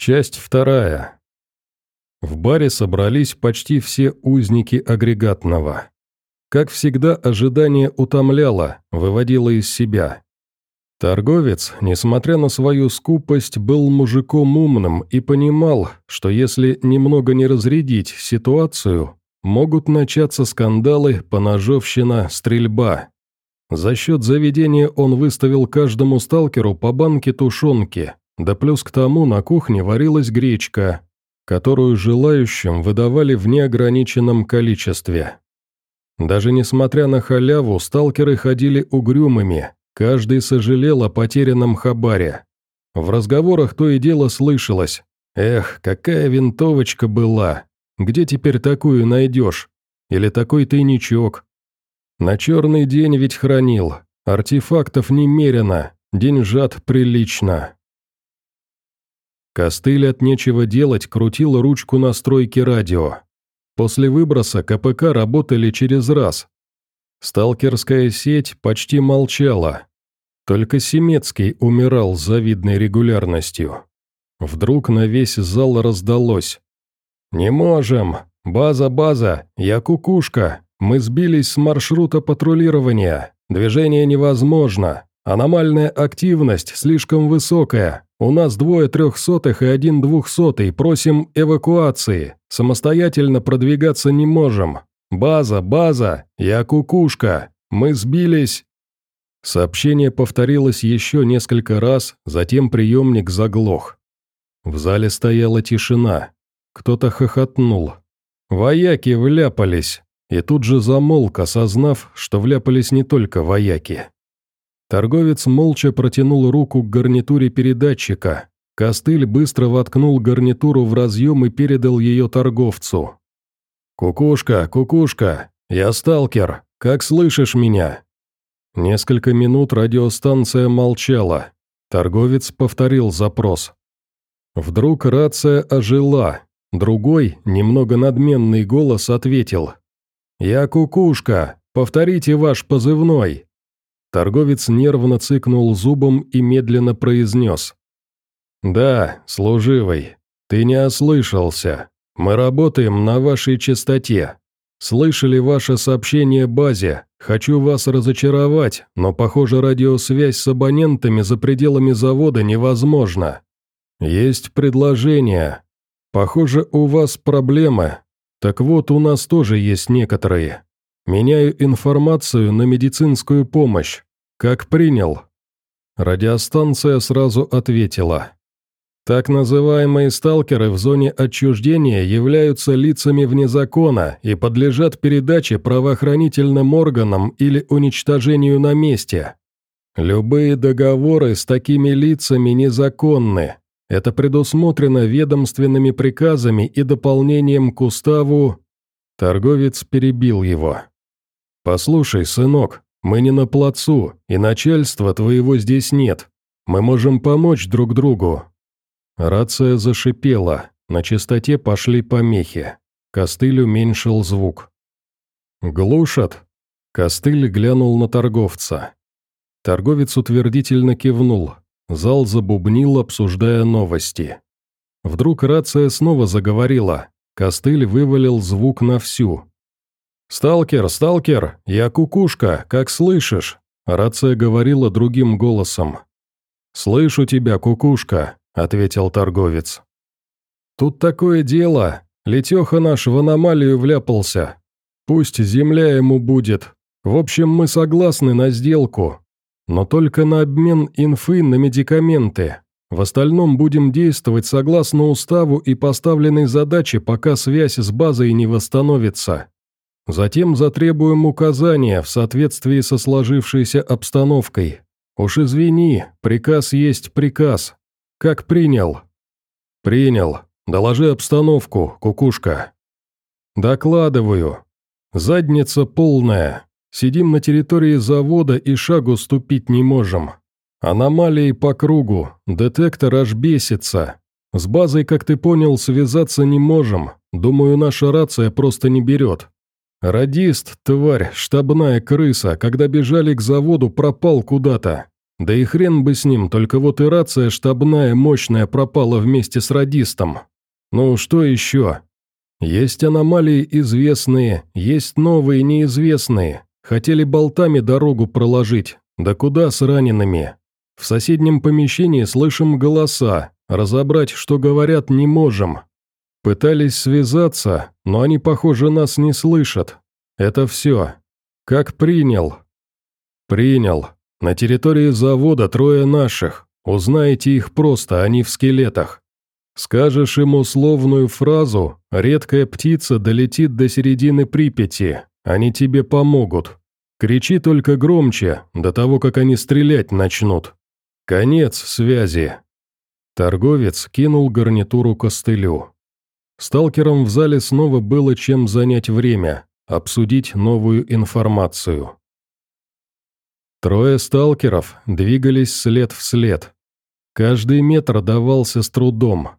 Часть вторая. В баре собрались почти все узники агрегатного. Как всегда, ожидание утомляло, выводило из себя. Торговец, несмотря на свою скупость, был мужиком умным и понимал, что если немного не разрядить ситуацию, могут начаться скандалы, поножовщина, стрельба. За счет заведения он выставил каждому сталкеру по банке тушенки, да плюс к тому на кухне варилась гречка, которую желающим выдавали в неограниченном количестве. Даже несмотря на халяву, сталкеры ходили угрюмыми, каждый сожалел о потерянном хабаре. В разговорах то и дело слышалось «Эх, какая винтовочка была! Где теперь такую найдешь? Или такой тайничок?» На черный день ведь хранил, артефактов немерено, деньжат прилично. Костыль от нечего делать крутил ручку настройки радио. После выброса КПК работали через раз. Сталкерская сеть почти молчала. Только Семецкий умирал с завидной регулярностью. Вдруг на весь зал раздалось. «Не можем! База, база! Я кукушка! Мы сбились с маршрута патрулирования! Движение невозможно! Аномальная активность слишком высокая! «У нас двое трехсотых и один двухсотый, просим эвакуации. Самостоятельно продвигаться не можем. База, база, я кукушка. Мы сбились...» Сообщение повторилось еще несколько раз, затем приемник заглох. В зале стояла тишина. Кто-то хохотнул. Вояки вляпались, и тут же замолк, осознав, что вляпались не только вояки. Торговец молча протянул руку к гарнитуре передатчика. Костыль быстро воткнул гарнитуру в разъем и передал ее торговцу. «Кукушка, кукушка, я сталкер, как слышишь меня?» Несколько минут радиостанция молчала. Торговец повторил запрос. Вдруг рация ожила. Другой, немного надменный голос ответил. «Я кукушка, повторите ваш позывной». Торговец нервно цыкнул зубом и медленно произнес. «Да, служивый, ты не ослышался. Мы работаем на вашей частоте. Слышали ваше сообщение базе. Хочу вас разочаровать, но, похоже, радиосвязь с абонентами за пределами завода невозможна. Есть предложение. Похоже, у вас проблемы. Так вот, у нас тоже есть некоторые. Меняю информацию на медицинскую помощь. Как принял?» Радиостанция сразу ответила. Так называемые сталкеры в зоне отчуждения являются лицами вне закона и подлежат передаче правоохранительным органам или уничтожению на месте. Любые договоры с такими лицами незаконны. Это предусмотрено ведомственными приказами и дополнением к уставу. Торговец перебил его. «Послушай, сынок, мы не на плацу, и начальства твоего здесь нет. Мы можем помочь друг другу». Рация зашипела, на частоте пошли помехи. Костыль уменьшил звук. «Глушат?» Костыль глянул на торговца. Торговец утвердительно кивнул. Зал забубнил, обсуждая новости. Вдруг рация снова заговорила. Костыль вывалил звук на всю. «Сталкер, сталкер, я кукушка, как слышишь?» Рация говорила другим голосом. «Слышу тебя, кукушка», — ответил торговец. «Тут такое дело. Летеха наш в аномалию вляпался. Пусть земля ему будет. В общем, мы согласны на сделку. Но только на обмен инфы на медикаменты. В остальном будем действовать согласно уставу и поставленной задаче, пока связь с базой не восстановится. Затем затребуем указания в соответствии со сложившейся обстановкой. Уж извини, приказ есть приказ. Как принял?» «Принял. Доложи обстановку, кукушка». «Докладываю. Задница полная. Сидим на территории завода и шагу ступить не можем. Аномалии по кругу, детектор аж бесится. С базой, как ты понял, связаться не можем. Думаю, наша рация просто не берет. Радист, тварь, штабная крыса, когда бежали к заводу, пропал куда-то. Да и хрен бы с ним, только вот и рация штабная мощная пропала вместе с радистом. Ну, что еще? Есть аномалии известные, есть новые неизвестные. Хотели болтами дорогу проложить, да куда с ранеными? В соседнем помещении слышим голоса, разобрать, что говорят, не можем. Пытались связаться, но они, похоже, нас не слышат. Это все. Как принял? Принял. На территории завода трое наших. Узнаете их просто, они в скелетах. Скажешь им условную фразу, редкая птица долетит до середины Припяти, они тебе помогут. Кричи только громче, до того, как они стрелять начнут. Конец связи. Торговец кинул гарнитуру костылю. Сталкерам в зале снова было чем занять время, обсудить новую информацию. Трое сталкеров двигались след в след. Каждый метр давался с трудом.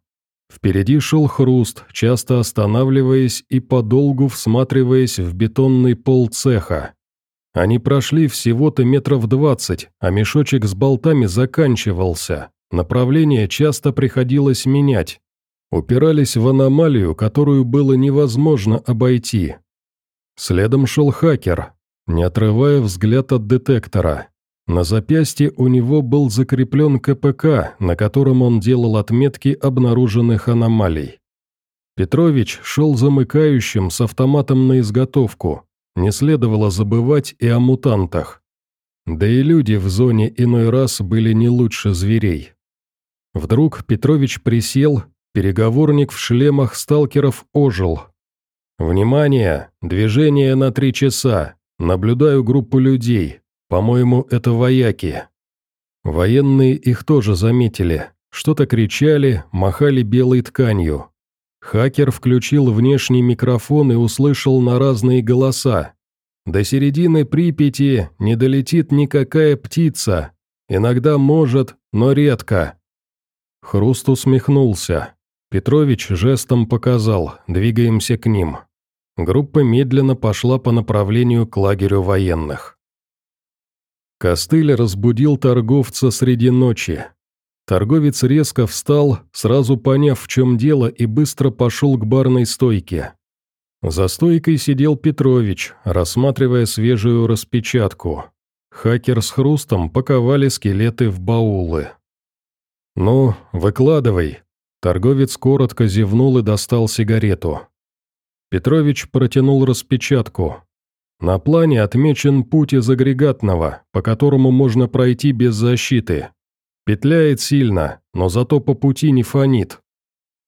Впереди шел хруст, часто останавливаясь и подолгу всматриваясь в бетонный пол цеха. Они прошли всего-то метров двадцать, а мешочек с болтами заканчивался. Направление часто приходилось менять. Упирались в аномалию, которую было невозможно обойти. Следом шел хакер, не отрывая взгляд от детектора. На запястье у него был закреплен КПК, на котором он делал отметки обнаруженных аномалий. Петрович шел замыкающим с автоматом на изготовку. Не следовало забывать и о мутантах. Да и люди в зоне иной раз были не лучше зверей. Вдруг Петрович присел, переговорник в шлемах сталкеров ожил. «Внимание! Движение на три часа! Наблюдаю группу людей. По-моему, это вояки». Военные их тоже заметили. Что-то кричали, махали белой тканью. Хакер включил внешний микрофон и услышал на разные голоса. До середины Припяти не долетит никакая птица. Иногда может, но редко. Хруст усмехнулся. Петрович жестом показал, двигаемся к ним. Группа медленно пошла по направлению к лагерю военных. Костыль разбудил торговца среди ночи. Торговец резко встал, сразу поняв, в чем дело, и быстро пошел к барной стойке. За стойкой сидел Петрович, рассматривая свежую распечатку. Хакер с хрустом паковали скелеты в баулы. «Ну, выкладывай». Торговец коротко зевнул и достал сигарету. Петрович протянул распечатку. На плане отмечен путь из агрегатного, по которому можно пройти без защиты. Петляет сильно, но зато по пути не фонит.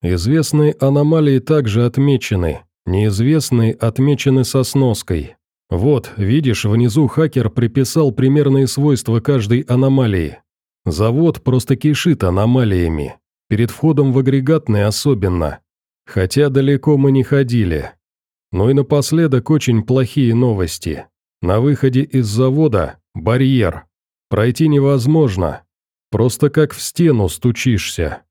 Известные аномалии также отмечены, неизвестные отмечены со сноской. Вот, видишь, внизу хакер приписал примерные свойства каждой аномалии. Завод просто кишит аномалиями. Перед входом в агрегатный особенно. Хотя далеко мы не ходили. Ну и напоследок очень плохие новости. На выходе из завода – барьер. Пройти невозможно, Просто как в стену стучишься.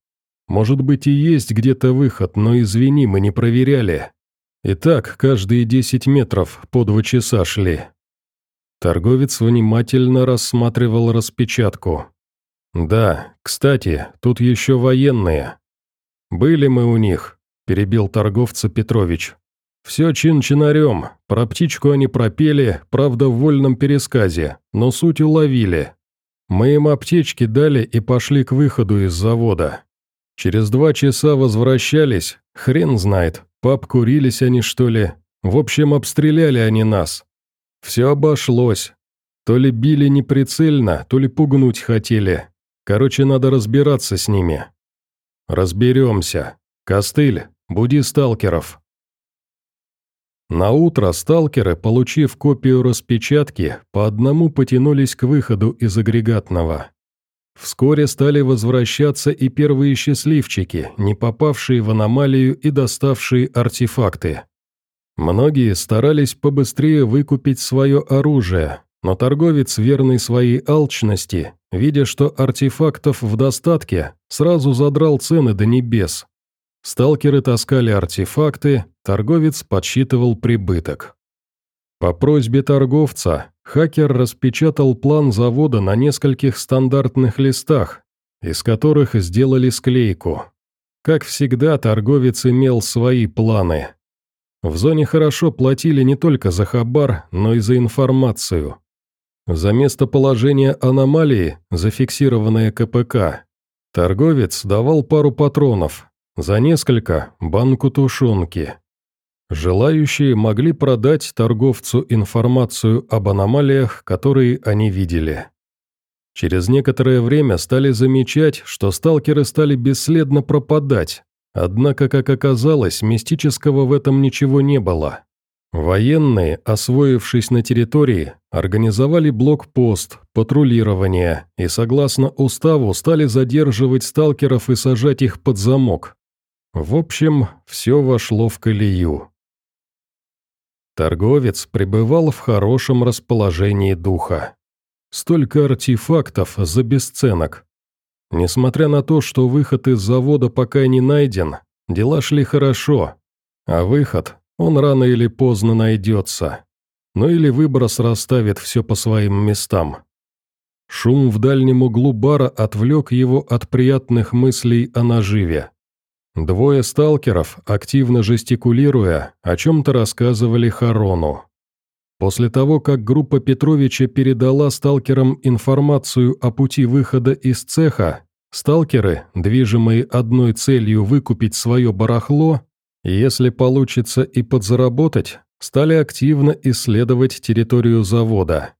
Может быть и есть где-то выход, но извини, мы не проверяли. И так каждые десять метров по два часа шли. Торговец внимательно рассматривал распечатку. «Да, кстати, тут еще военные. Были мы у них», – перебил торговца Петрович. «Все чин-чинарем, про птичку они пропели, правда в вольном пересказе, но суть уловили. Мы им аптечки дали и пошли к выходу из завода. Через два часа возвращались, хрен знает, курились они что ли. В общем, обстреляли они нас. Все обошлось. То ли били неприцельно, то ли пугнуть хотели. Короче, надо разбираться с ними. Разберемся. Костыль, буди сталкеров. На утро сталкеры, получив копию распечатки, по одному потянулись к выходу из агрегатного. Вскоре стали возвращаться и первые счастливчики, не попавшие в аномалию и доставшие артефакты. Многие старались побыстрее выкупить свое оружие, но торговец, верный своей алчности, видя, что артефактов в достатке, сразу задрал цены до небес. Сталкеры таскали артефакты, торговец подсчитывал прибыток. По просьбе торговца хакер распечатал план завода на нескольких стандартных листах, из которых сделали склейку. Как всегда, торговец имел свои планы. В зоне хорошо платили не только за хабар, но и за информацию. За местоположение аномалии, зафиксированное КПК, торговец давал пару патронов, за несколько – банку тушенки. Желающие могли продать торговцу информацию об аномалиях, которые они видели. Через некоторое время стали замечать, что сталкеры стали бесследно пропадать, однако, как оказалось, мистического в этом ничего не было. Военные, освоившись на территории, организовали блокпост, патрулирование и, согласно уставу, стали задерживать сталкеров и сажать их под замок. В общем, все вошло в колею. Торговец пребывал в хорошем расположении духа. Столько артефактов за бесценок. Несмотря на то, что выход из завода пока не найден, дела шли хорошо, а выход он рано или поздно найдется. Ну или выброс расставит все по своим местам. Шум в дальнем углу бара отвлек его от приятных мыслей о наживе. Двое сталкеров, активно жестикулируя, о чем-то рассказывали Харону. После того, как группа Петровича передала сталкерам информацию о пути выхода из цеха, сталкеры, движимые одной целью выкупить свое барахло, если получится и подзаработать, стали активно исследовать территорию завода.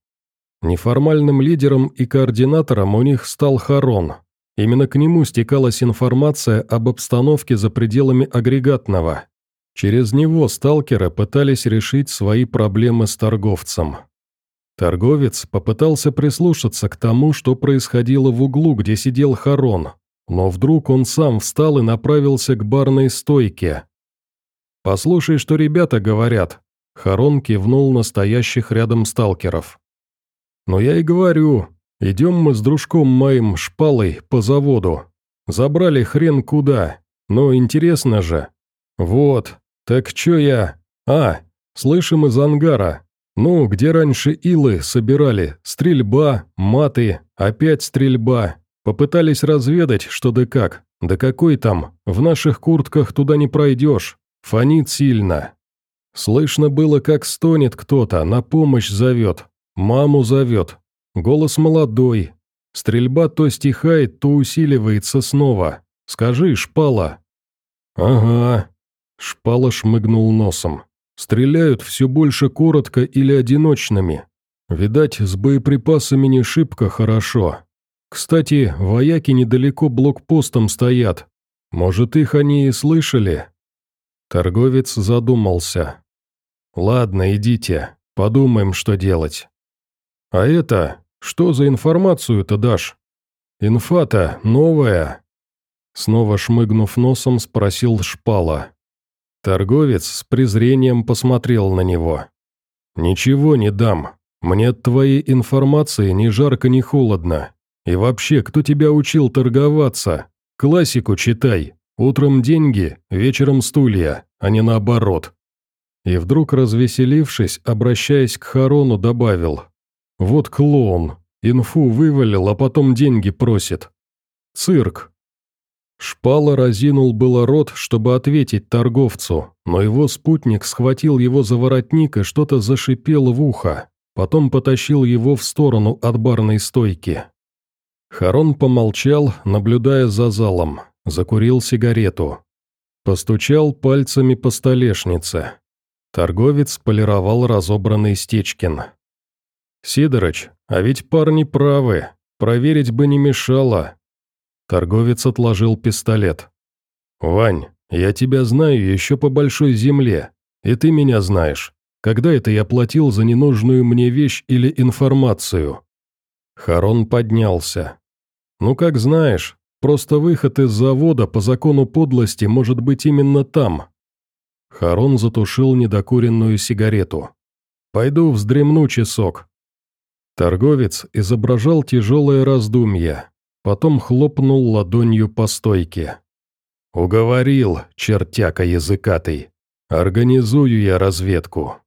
Неформальным лидером и координатором у них стал Харон. Именно к нему стекалась информация об обстановке за пределами агрегатного. Через него сталкеры пытались решить свои проблемы с торговцем. Торговец попытался прислушаться к тому, что происходило в углу, где сидел Харон, но вдруг он сам встал и направился к барной стойке. «Послушай, что ребята говорят», — Харон кивнул настоящих рядом сталкеров. «Но я и говорю, идем мы с дружком моим шпалой по заводу. Забрали хрен куда, но интересно же. Вот, так чё я... А, слышим из ангара. Ну, где раньше илы собирали, стрельба, маты, опять стрельба. Попытались разведать, что да как. Да какой там, в наших куртках туда не пройдешь. Фонит сильно. Слышно было, как стонет кто-то, на помощь зовет. Маму зовет. Голос молодой. Стрельба то стихает, то усиливается снова. Скажи, шпала. Ага. Шпала шмыгнул носом. Стреляют все больше коротко или одиночными. Видать, с боеприпасами не шибко хорошо. Кстати, вояки недалеко блокпостом стоят. Может, их они и слышали, Торговец задумался. «Ладно, идите, подумаем, что делать». «А это, что за информацию-то дашь?» «Инфа-то новая». Снова шмыгнув носом, спросил Шпала. Торговец с презрением посмотрел на него. «Ничего не дам. Мне от твоей информации ни жарко, ни холодно. И вообще, кто тебя учил торговаться? Классику читай». Утром деньги, вечером стулья, а не наоборот. И вдруг, развеселившись, обращаясь к Харону, добавил. «Вот клоун, инфу вывалил, а потом деньги просит. Цирк». Шпала разинул было рот, чтобы ответить торговцу, но его спутник схватил его за воротник и что-то зашипел в ухо, потом потащил его в сторону от барной стойки. Харон помолчал, наблюдая за залом, закурил сигарету. Постучал пальцами по столешнице. Торговец полировал разобранный Стечкин. «Сидорыч, а ведь парни правы, проверить бы не мешало». Торговец отложил пистолет. «Вань, я тебя знаю еще по большой земле, и ты меня знаешь. Когда это я платил за ненужную мне вещь или информацию?» Харон поднялся. «Ну, как знаешь, Просто выход из завода по закону подлости может быть именно там». Харон затушил недокуренную сигарету. «Пойду вздремну часок». Торговец изображал тяжелое раздумье, потом хлопнул ладонью по стойке. «Уговорил, чертяка языкатый. Организую я разведку».